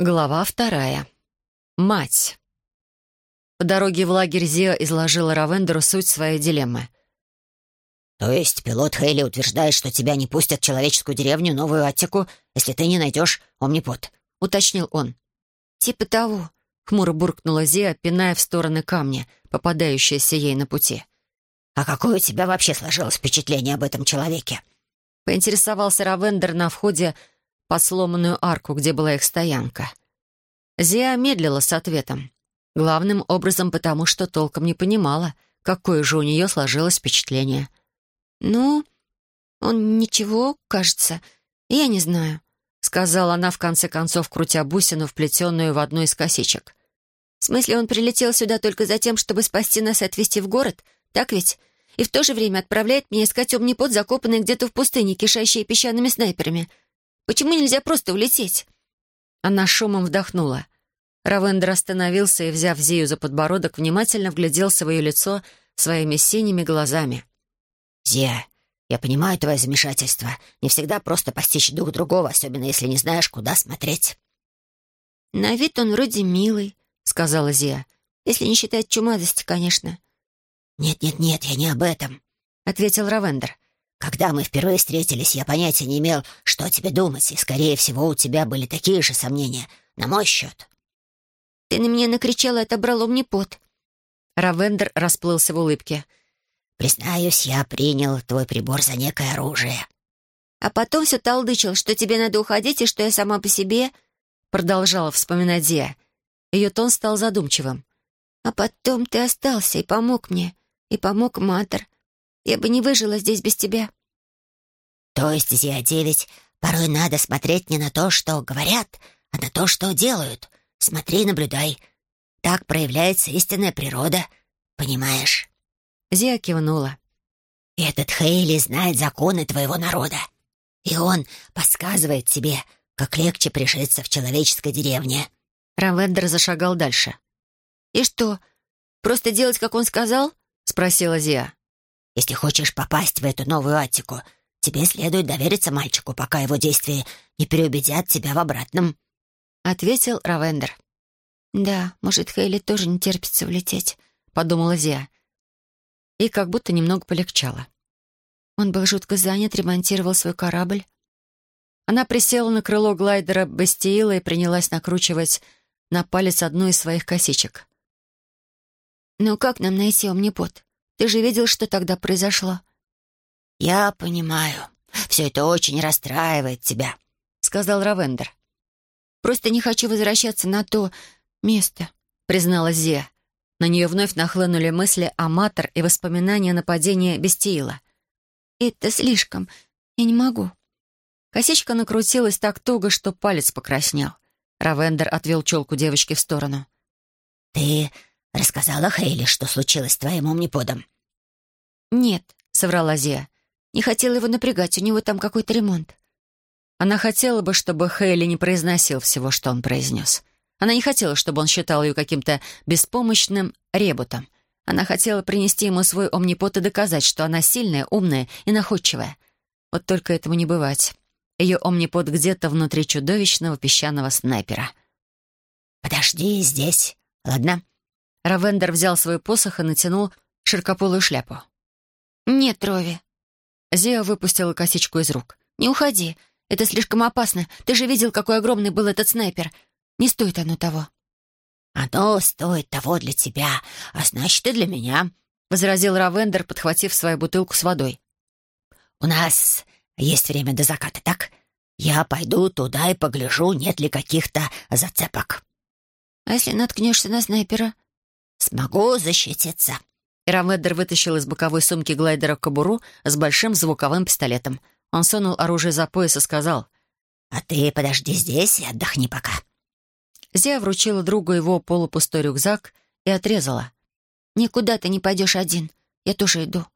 Глава вторая. Мать. По дороге в лагерь Зиа изложила Равендеру суть своей дилеммы. «То есть пилот Хейли утверждает, что тебя не пустят в человеческую деревню Новую Аттику, если ты не найдешь омнипот?» — уточнил он. «Типа того», — хмуро буркнула Зия, пиная в стороны камня, попадающиеся ей на пути. «А какое у тебя вообще сложилось впечатление об этом человеке?» — поинтересовался Равендер на входе под сломанную арку, где была их стоянка. Зия медлила с ответом. Главным образом потому, что толком не понимала, какое же у нее сложилось впечатление. «Ну, он ничего, кажется. Я не знаю», — сказала она в конце концов, крутя бусину, вплетенную в одну из косичек. «В смысле, он прилетел сюда только за тем, чтобы спасти нас и отвезти в город? Так ведь? И в то же время отправляет меня искать омнипот, закопанный где-то в пустыне, кишащие песчаными снайперами. Почему нельзя просто улететь?» Она шумом вдохнула. Равендер остановился и, взяв Зию за подбородок, внимательно вгляделся в ее лицо своими синими глазами. «Зия, я понимаю твое замешательство. Не всегда просто постичь дух другого, особенно если не знаешь, куда смотреть». «На вид он вроде милый», — сказала Зия. «Если не считать чумазости, конечно». «Нет-нет-нет, я не об этом», — ответил Равендер. Когда мы впервые встретились, я понятия не имел, что тебе думать, и, скорее всего, у тебя были такие же сомнения на мой счет. «Ты на меня накричал и отобрал омнипот». Равендер расплылся в улыбке. «Признаюсь, я принял твой прибор за некое оружие». «А потом все толдычил, что тебе надо уходить и что я сама по себе...» Продолжала вспоминать Зия. Ее тон стал задумчивым. «А потом ты остался и помог мне, и помог Матер, я бы не выжила здесь без тебя». «То есть, Зия-9, порой надо смотреть не на то, что говорят, а на то, что делают. Смотри, наблюдай. Так проявляется истинная природа. Понимаешь?» Зия кивнула. «Этот Хейли знает законы твоего народа. И он подсказывает тебе, как легче пришиться в человеческой деревне». Равендер зашагал дальше. «И что, просто делать, как он сказал?» — спросила Зия. Если хочешь попасть в эту новую Аттику, тебе следует довериться мальчику, пока его действия не переубедят тебя в обратном», — ответил Равендер. «Да, может, Хейли тоже не терпится влететь», — подумала Зия. И как будто немного полегчало. Он был жутко занят, ремонтировал свой корабль. Она присела на крыло глайдера Бастиила и принялась накручивать на палец одну из своих косичек. «Ну как нам найти омнипот?» Ты же видел, что тогда произошло?» «Я понимаю. Все это очень расстраивает тебя», — сказал Равендер. «Просто не хочу возвращаться на то место», — признала Зия. На нее вновь нахлынули мысли о Матер и воспоминания о нападении Бестиила. «Это слишком. Я не могу». Косичка накрутилась так туго, что палец покраснел. Равендер отвел челку девочки в сторону. «Ты Рассказала Хейли, что случилось с твоим омниподом?» «Нет», — соврала Зия. «Не хотела его напрягать, у него там какой-то ремонт». Она хотела бы, чтобы Хейли не произносил всего, что он произнес. Она не хотела, чтобы он считал ее каким-то беспомощным ребутом. Она хотела принести ему свой омнипот и доказать, что она сильная, умная и находчивая. Вот только этому не бывать. Ее омнипот где-то внутри чудовищного песчаного снайпера. «Подожди здесь, ладно?» Равендер взял свой посох и натянул широкополую шляпу. «Нет, Рови». Зия выпустила косичку из рук. «Не уходи. Это слишком опасно. Ты же видел, какой огромный был этот снайпер. Не стоит оно того». «Оно стоит того для тебя, а значит, и для меня», — возразил Равендер, подхватив свою бутылку с водой. «У нас есть время до заката, так? Я пойду туда и погляжу, нет ли каких-то зацепок». «А если наткнешься на снайпера?» «Смогу защититься». Ирамедер вытащил из боковой сумки глайдера кобуру с большим звуковым пистолетом. Он сунул оружие за пояс и сказал, «А ты подожди здесь и отдохни пока». Зия вручила другу его полупустой рюкзак и отрезала. «Никуда ты не пойдешь один. Я тоже иду».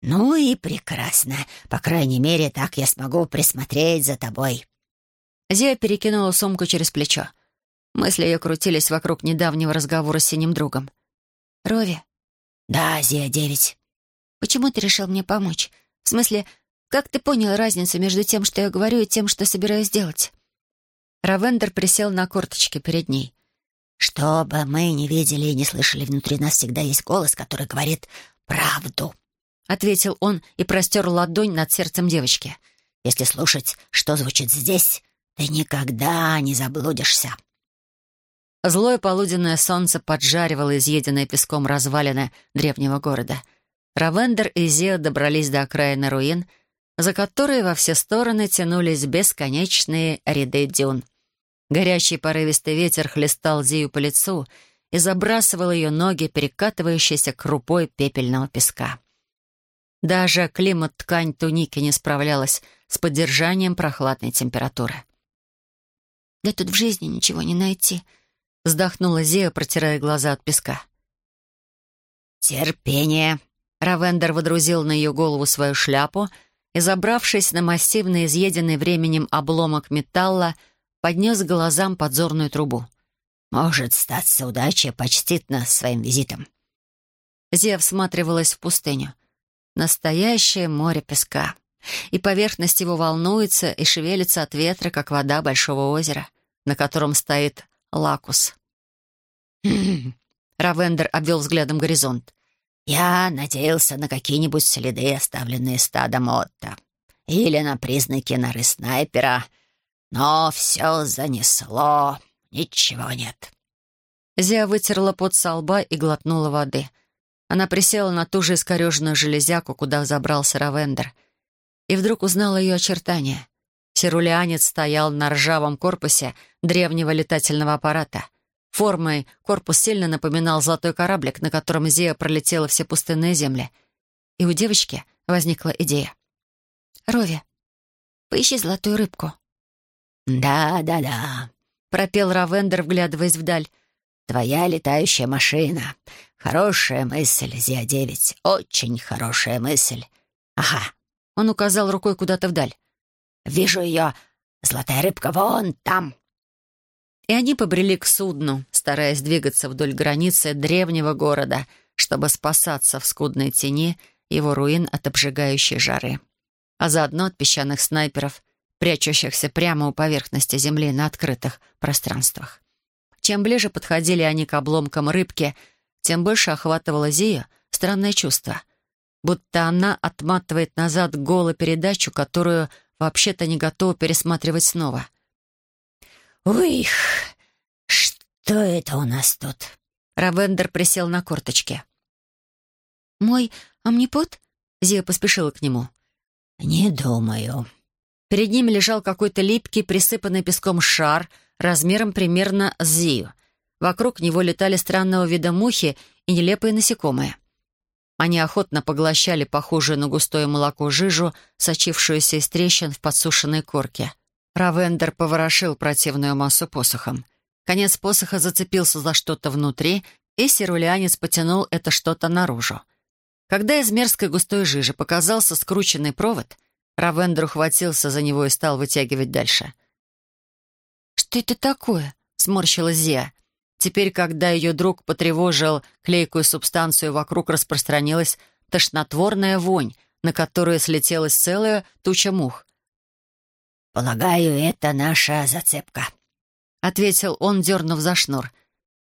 «Ну и прекрасно. По крайней мере, так я смогу присмотреть за тобой». Зия перекинула сумку через плечо. Мысли ее крутились вокруг недавнего разговора с синим другом. «Рови?» «Да, Зия-9». «Почему ты решил мне помочь? В смысле, как ты понял разницу между тем, что я говорю, и тем, что собираюсь делать?» Равендер присел на корточки перед ней. «Что бы мы ни видели и не слышали, внутри нас всегда есть голос, который говорит правду», — ответил он и простер ладонь над сердцем девочки. «Если слушать, что звучит здесь, ты никогда не заблудишься». Злое полуденное солнце поджаривало изъеденные песком развалины древнего города. Равендер и Зео добрались до окраины руин, за которые во все стороны тянулись бесконечные ряды дюн. Горячий порывистый ветер хлестал Зию по лицу и забрасывал ее ноги, перекатывающейся крупой пепельного песка. Даже климат-ткань туники не справлялась с поддержанием прохладной температуры. «Да тут в жизни ничего не найти», — вздохнула Зия, протирая глаза от песка. «Терпение!» Равендер водрузил на ее голову свою шляпу и, забравшись на массивный, изъеденный временем обломок металла, поднес к глазам подзорную трубу. «Может, статься удача почтит нас своим визитом». Зия всматривалась в пустыню. Настоящее море песка. И поверхность его волнуется и шевелится от ветра, как вода большого озера, на котором стоит Лакус. Равендер обвел взглядом горизонт. «Я надеялся на какие-нибудь следы, оставленные стадом Отто, или на признаки норы снайпера, но все занесло, ничего нет». Зия вытерла пот со лба и глотнула воды. Она присела на ту же искореженную железяку, куда забрался Равендер, и вдруг узнала ее очертания. Сирулянец стоял на ржавом корпусе древнего летательного аппарата. Формой корпус сильно напоминал золотой кораблик, на котором Зия пролетела все пустынные земли. И у девочки возникла идея. «Рови, поищи золотую рыбку». «Да-да-да», — пропел Равендер, вглядываясь вдаль. «Твоя летающая машина. Хорошая мысль, Зия-9, очень хорошая мысль. Ага». Он указал рукой куда-то вдаль. Вижу ее. Золотая рыбка вон там». И они побрели к судну, стараясь двигаться вдоль границы древнего города, чтобы спасаться в скудной тени его руин от обжигающей жары, а заодно от песчаных снайперов, прячущихся прямо у поверхности земли на открытых пространствах. Чем ближе подходили они к обломкам рыбки, тем больше охватывало Зию странное чувство, будто она отматывает назад голопередачу, которую вообще-то не готова пересматривать снова. «Уих, что это у нас тут?» Равендер присел на корточки. «Мой амнипот?» Зия поспешила к нему. «Не думаю». Перед ними лежал какой-то липкий, присыпанный песком шар, размером примерно с Зию. Вокруг него летали странного вида мухи и нелепые насекомые. Они охотно поглощали похожую на густое молоко жижу, сочившуюся из трещин в подсушенной корке. Равендер поворошил противную массу посохом. Конец посоха зацепился за что-то внутри, и сирулянец потянул это что-то наружу. Когда из мерзкой густой жижи показался скрученный провод, Равендер ухватился за него и стал вытягивать дальше. «Что это такое?» — сморщилась Зия. Теперь, когда ее друг потревожил клейкую субстанцию, вокруг распространилась тошнотворная вонь, на которую слетелась целая туча мух. «Полагаю, это наша зацепка», — ответил он, дернув за шнур.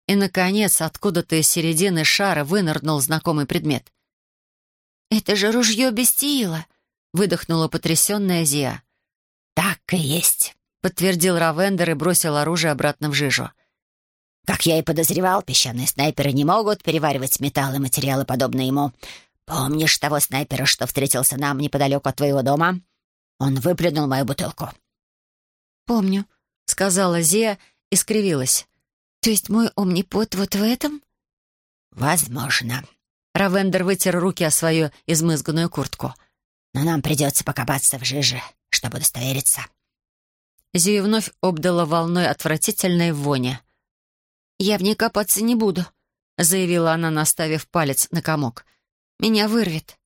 И, наконец, откуда-то из середины шара вынырнул знакомый предмет. «Это же ружье Бестиила», — выдохнула потрясенная Зия. «Так и есть», — подтвердил Равендер и бросил оружие обратно в жижу. Как я и подозревал, песчаные снайперы не могут переваривать металлы и материалы, подобные ему. Помнишь того снайпера, что встретился нам неподалеку от твоего дома? Он выплюнул мою бутылку. «Помню», — сказала Зия и скривилась. «То есть мой омнипот вот в этом?» «Возможно». Равендер вытер руки о свою измызганную куртку. «Но нам придется покопаться в жиже, чтобы удостовериться». Зию вновь обдала волной отвратительной вони — «Я в ней копаться не буду», — заявила она, наставив палец на комок. «Меня вырвет».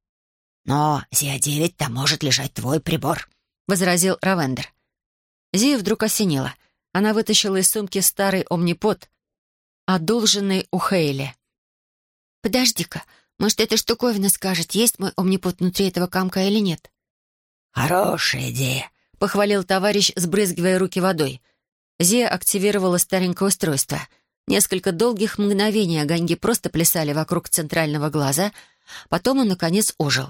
«Но Зия-9 там может лежать твой прибор», — возразил Равендер. Зия вдруг осенила. Она вытащила из сумки старый омнипод, одолженный у Хейли. «Подожди-ка, может, эта штуковина скажет, есть мой омнипод внутри этого комка или нет?» «Хорошая идея», — похвалил товарищ, сбрызгивая руки водой. Зия активировала старенькое устройство. Несколько долгих мгновений огоньки просто плясали вокруг центрального глаза, потом он, наконец, ожил.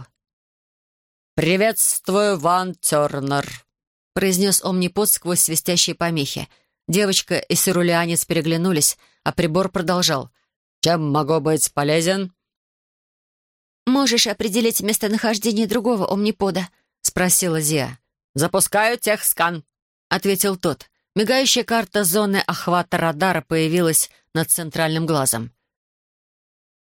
«Приветствую, Ван Тернер», — произнес Омнипот сквозь свистящие помехи. Девочка и сирулианец переглянулись, а прибор продолжал. «Чем могу быть полезен?» «Можешь определить местонахождение другого Омнипода?» — спросила Зия. «Запускаю техскан», — ответил тот. Мигающая карта зоны охвата радара появилась над центральным глазом.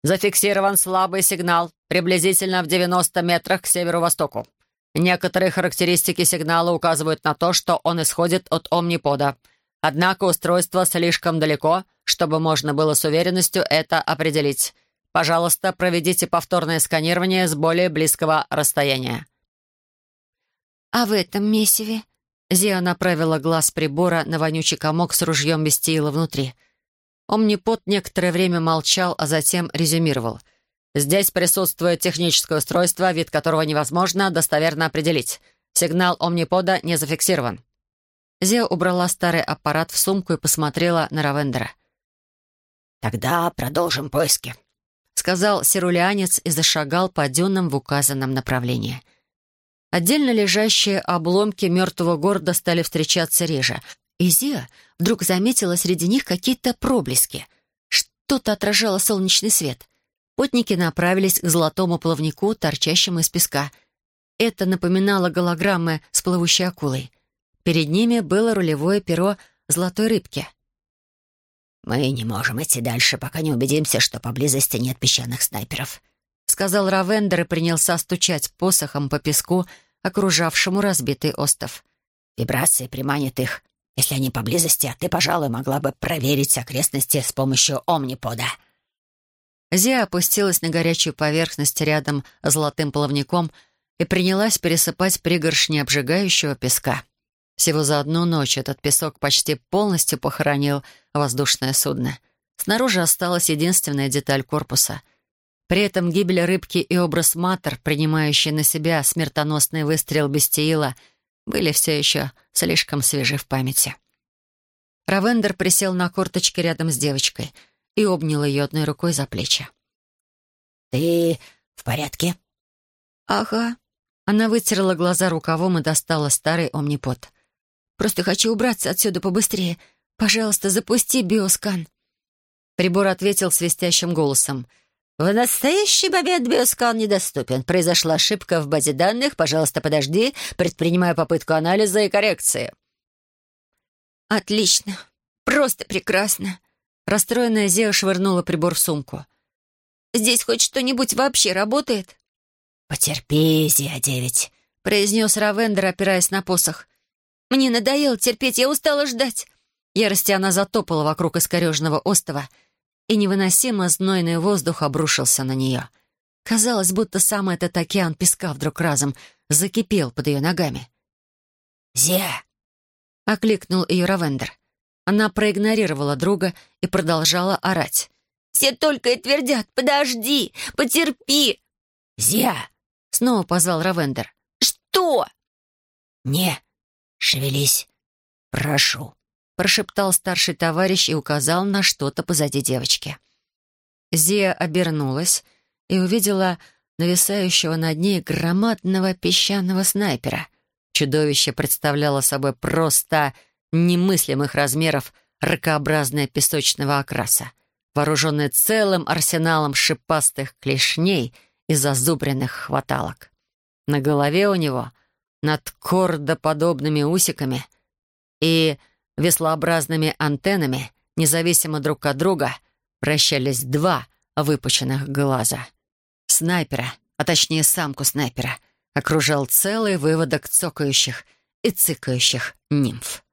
«Зафиксирован слабый сигнал, приблизительно в 90 метрах к северо-востоку. Некоторые характеристики сигнала указывают на то, что он исходит от омнипода. Однако устройство слишком далеко, чтобы можно было с уверенностью это определить. Пожалуйста, проведите повторное сканирование с более близкого расстояния». «А в этом месиве?» Зия направила глаз прибора на вонючий комок с ружьем без тила внутри. Омнипот некоторое время молчал, а затем резюмировал. «Здесь присутствует техническое устройство, вид которого невозможно достоверно определить. Сигнал Омнипода не зафиксирован». Зия убрала старый аппарат в сумку и посмотрела на Равендера. «Тогда продолжим поиски», — сказал сирулианец и зашагал по дюнам в указанном направлении — Отдельно лежащие обломки мертвого города стали встречаться реже. И Зия вдруг заметила среди них какие-то проблески. Что-то отражало солнечный свет. Путники направились к золотому плавнику, торчащему из песка. Это напоминало голограммы с плывущей акулой. Перед ними было рулевое перо золотой рыбки. «Мы не можем идти дальше, пока не убедимся, что поблизости нет песчаных снайперов», — сказал Равендер и принялся стучать посохом по песку, окружавшему разбитый остов. «Вибрации приманят их. Если они поблизости, а ты, пожалуй, могла бы проверить окрестности с помощью омнипода». Зия опустилась на горячую поверхность рядом с золотым плавником и принялась пересыпать пригоршни обжигающего песка. Всего за одну ночь этот песок почти полностью похоронил воздушное судно. Снаружи осталась единственная деталь корпуса — при этом гибель рыбки и образ Матер, принимающий на себя смертоносный выстрел Бестиила, были все еще слишком свежи в памяти. Равендер присел на корточки рядом с девочкой и обнял ее одной рукой за плечи. «Ты в порядке?» «Ага». Она вытерла глаза рукавом и достала старый омнипод. «Просто хочу убраться отсюда побыстрее. Пожалуйста, запусти биоскан». Прибор ответил свистящим голосом — «В настоящий момент биоскан недоступен. Произошла ошибка в базе данных. Пожалуйста, подожди. Предпринимаю попытку анализа и коррекции». «Отлично. Просто прекрасно». Расстроенная Зея швырнула прибор в сумку. «Здесь хоть что-нибудь вообще работает?» «Потерпи, Зия-9», — произнес Равендер, опираясь на посох. «Мне надоело терпеть, я устала ждать». Ярости она затопала вокруг искореженного остова — и невыносимо знойный воздух обрушился на нее. Казалось, будто сам этот океан песка вдруг разом закипел под ее ногами. «Зе!» — окликнул ее Равендер. Она проигнорировала друга и продолжала орать. «Все только и твердят, подожди, потерпи!» «Зе!» — снова позвал Равендер. «Что?» «Не, шевелись, прошу». — прошептал старший товарищ и указал на что-то позади девочки. Зия обернулась и увидела нависающего над ней громадного песчаного снайпера. Чудовище представляло собой просто немыслимых размеров ракообразное песочного окраса, вооруженное целым арсеналом шипастых клешней и зазубренных хваталок. На голове у него, над кордоподобными усиками и веслообразными антеннами, независимо друг от друга, вращались два выпученных глаза. Снайпера, а точнее самку снайпера, окружал целый выводок цокающих и цыкающих нимф.